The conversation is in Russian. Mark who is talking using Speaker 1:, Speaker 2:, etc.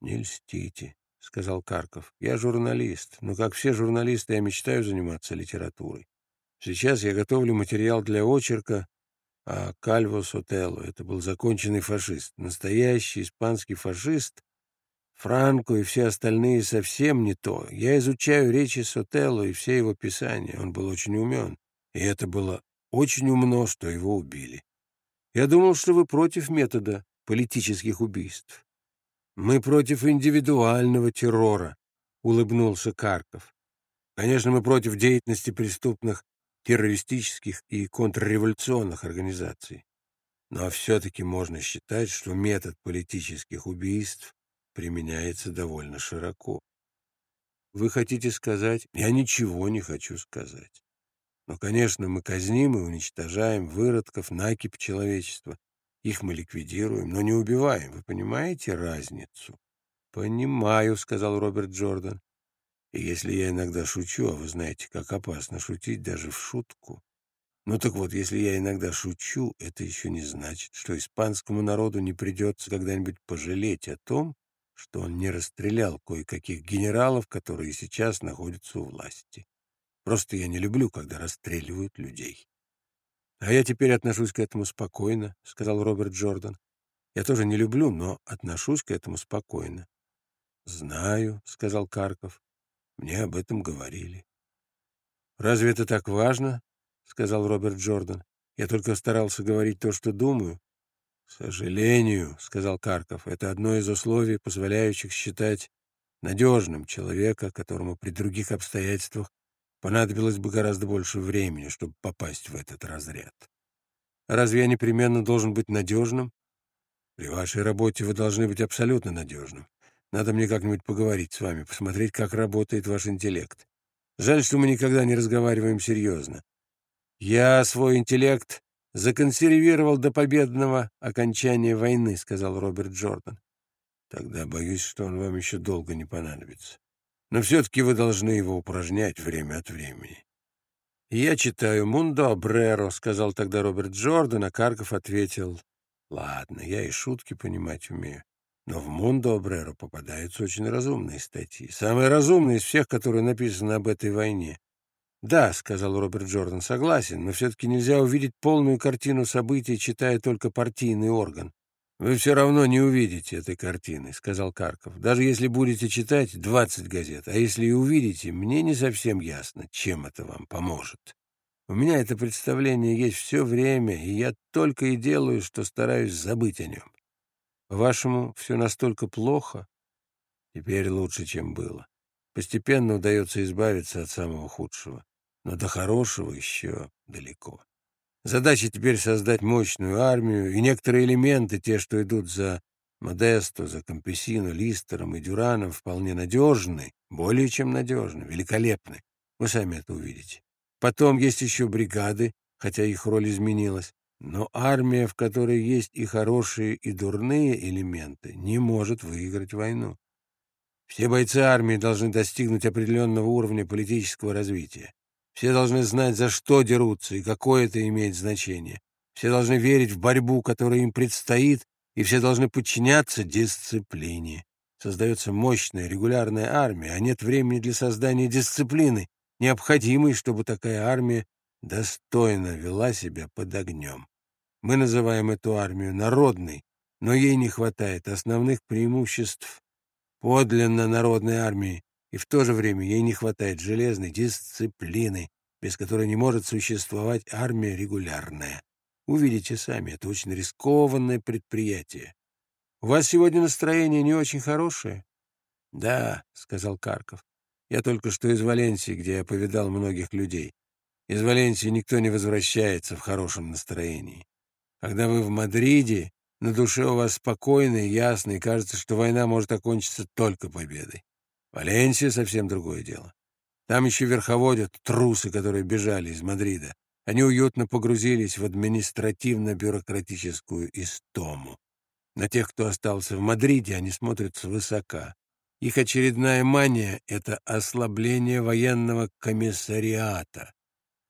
Speaker 1: Не льстите, — сказал Карков. Я журналист, но, как все журналисты, я мечтаю заниматься литературой. Сейчас я готовлю материал для очерка а Кальво Сотелло. Это был законченный фашист. Настоящий испанский фашист. Франко и все остальные совсем не то. Я изучаю речи Сотелло и все его писания. Он был очень умен. И это было очень умно, что его убили. Я думал, что вы против метода политических убийств. Мы против индивидуального террора, — улыбнулся Карков. Конечно, мы против деятельности преступных террористических и контрреволюционных организаций. Но все-таки можно считать, что метод политических убийств применяется довольно широко. Вы хотите сказать? Я ничего не хочу сказать. Но, конечно, мы казним и уничтожаем выродков, накипь человечества. Их мы ликвидируем, но не убиваем. Вы понимаете разницу? «Понимаю», — сказал Роберт Джордан. И если я иногда шучу, а вы знаете, как опасно шутить даже в шутку. Ну так вот, если я иногда шучу, это еще не значит, что испанскому народу не придется когда-нибудь пожалеть о том, что он не расстрелял кое-каких генералов, которые сейчас находятся у власти. Просто я не люблю, когда расстреливают людей. — А я теперь отношусь к этому спокойно, — сказал Роберт Джордан. — Я тоже не люблю, но отношусь к этому спокойно. — Знаю, — сказал Карков. Мне об этом говорили. «Разве это так важно?» — сказал Роберт Джордан. «Я только старался говорить то, что думаю». «К сожалению», — сказал Карков, — «это одно из условий, позволяющих считать надежным человека, которому при других обстоятельствах понадобилось бы гораздо больше времени, чтобы попасть в этот разряд. Разве я непременно должен быть надежным? При вашей работе вы должны быть абсолютно надежным. Надо мне как-нибудь поговорить с вами, посмотреть, как работает ваш интеллект. Жаль, что мы никогда не разговариваем серьезно. Я свой интеллект законсервировал до победного окончания войны, сказал Роберт Джордан. Тогда боюсь, что он вам еще долго не понадобится. Но все-таки вы должны его упражнять время от времени. «Я читаю «Мундо Бреро», — сказал тогда Роберт Джордан, а Карков ответил, «Ладно, я и шутки понимать умею. Но в Мундо Обреро попадаются очень разумные статьи. Самые разумные из всех, которые написаны об этой войне. «Да», — сказал Роберт Джордан, — «согласен, но все-таки нельзя увидеть полную картину событий, читая только партийный орган». «Вы все равно не увидите этой картины», — сказал Карков. «Даже если будете читать 20 газет, а если и увидите, мне не совсем ясно, чем это вам поможет. У меня это представление есть все время, и я только и делаю, что стараюсь забыть о нем. По-вашему, все настолько плохо? Теперь лучше, чем было. Постепенно удается избавиться от самого худшего, но до хорошего еще далеко. Задача теперь создать мощную армию, и некоторые элементы, те, что идут за Модесто, за Компесино, Листером и Дюраном, вполне надежны, более чем надежны, великолепны. Вы сами это увидите. Потом есть еще бригады, хотя их роль изменилась. Но армия, в которой есть и хорошие, и дурные элементы, не может выиграть войну. Все бойцы армии должны достигнуть определенного уровня политического развития. Все должны знать, за что дерутся и какое это имеет значение. Все должны верить в борьбу, которая им предстоит, и все должны подчиняться дисциплине. Создается мощная регулярная армия, а нет времени для создания дисциплины, необходимой, чтобы такая армия достойно вела себя под огнем. Мы называем эту армию народной, но ей не хватает основных преимуществ подлинно народной армии, и в то же время ей не хватает железной дисциплины, без которой не может существовать армия регулярная. Увидите сами, это очень рискованное предприятие. У вас сегодня настроение не очень хорошее? — Да, — сказал Карков. — Я только что из Валенсии, где я повидал многих людей. Из Валенсии никто не возвращается в хорошем настроении. Когда вы в Мадриде, на душе у вас спокойно и ясно, и кажется, что война может окончиться только победой. Валенсия — совсем другое дело. Там еще верховодят трусы, которые бежали из Мадрида. Они уютно погрузились в административно-бюрократическую истому. На тех, кто остался в Мадриде, они смотрят свысока. Их очередная мания — это ослабление военного комиссариата.